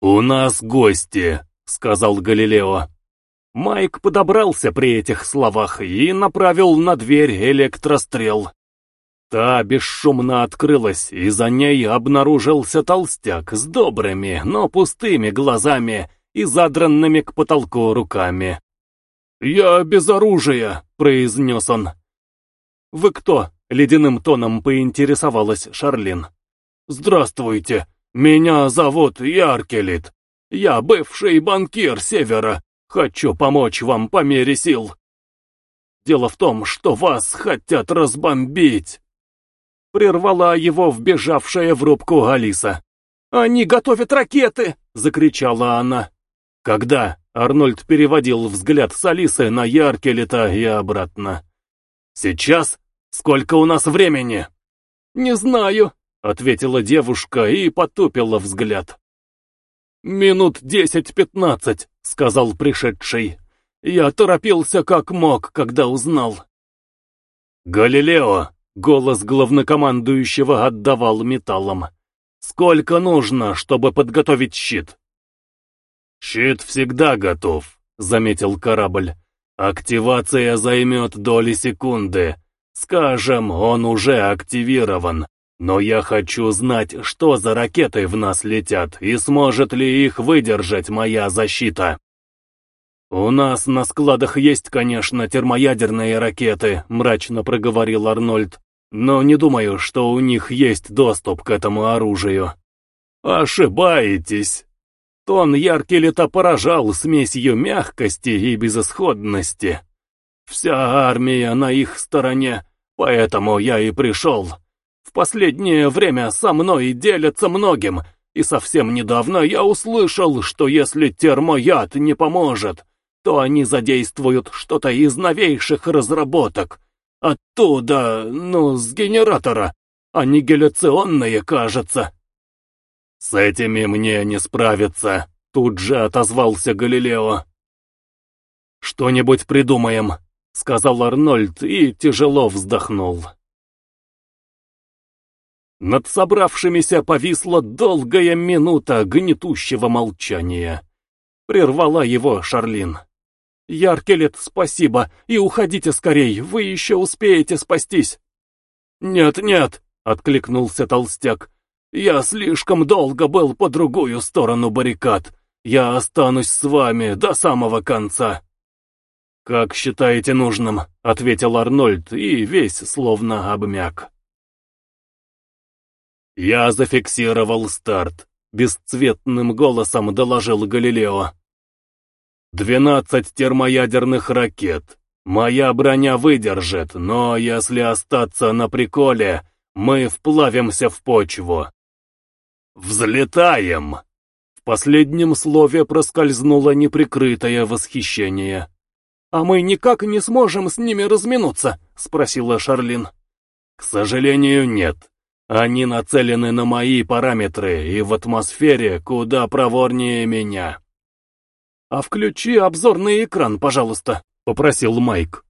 «У нас гости», — сказал Галилео. Майк подобрался при этих словах и направил на дверь электрострел. Та бесшумно открылась, и за ней обнаружился толстяк с добрыми, но пустыми глазами и задранными к потолку руками. «Я без оружия», — произнес он. «Вы кто?» — ледяным тоном поинтересовалась Шарлин. «Здравствуйте, меня зовут Яркелит. Я бывший банкир Севера. Хочу помочь вам по мере сил. Дело в том, что вас хотят разбомбить». Прервала его вбежавшая в рубку Алиса. «Они готовят ракеты!» — закричала она. «Когда?» — Арнольд переводил взгляд с Алисы на Яркелита и обратно. «Сейчас? Сколько у нас времени?» «Не знаю», — ответила девушка и потупила взгляд. «Минут десять-пятнадцать», — сказал пришедший. «Я торопился как мог, когда узнал». «Галилео!» — голос главнокомандующего отдавал металлом. «Сколько нужно, чтобы подготовить щит?» «Щит всегда готов», — заметил корабль. «Активация займет доли секунды. Скажем, он уже активирован. Но я хочу знать, что за ракеты в нас летят, и сможет ли их выдержать моя защита». «У нас на складах есть, конечно, термоядерные ракеты», — мрачно проговорил Арнольд. «Но не думаю, что у них есть доступ к этому оружию». «Ошибаетесь», Тон яркий лето поражал смесью мягкости и безысходности. Вся армия на их стороне, поэтому я и пришел. В последнее время со мной делятся многим, и совсем недавно я услышал, что если термояд не поможет, то они задействуют что-то из новейших разработок. Оттуда, ну, с генератора. Аннигиляционные, кажется. «С этими мне не справиться», — тут же отозвался Галилео. «Что-нибудь придумаем», — сказал Арнольд и тяжело вздохнул. Над собравшимися повисла долгая минута гнетущего молчания. Прервала его Шарлин. «Яркелет, спасибо, и уходите скорей, вы еще успеете спастись». «Нет-нет», — откликнулся толстяк, я слишком долго был по другую сторону баррикад. Я останусь с вами до самого конца. «Как считаете нужным?» — ответил Арнольд и весь словно обмяк. «Я зафиксировал старт», — бесцветным голосом доложил Галилео. «Двенадцать термоядерных ракет. Моя броня выдержит, но если остаться на приколе, мы вплавимся в почву. «Взлетаем!» В последнем слове проскользнуло неприкрытое восхищение. «А мы никак не сможем с ними разминуться?» — спросила Шарлин. «К сожалению, нет. Они нацелены на мои параметры и в атмосфере куда проворнее меня». «А включи обзорный экран, пожалуйста», — попросил Майк.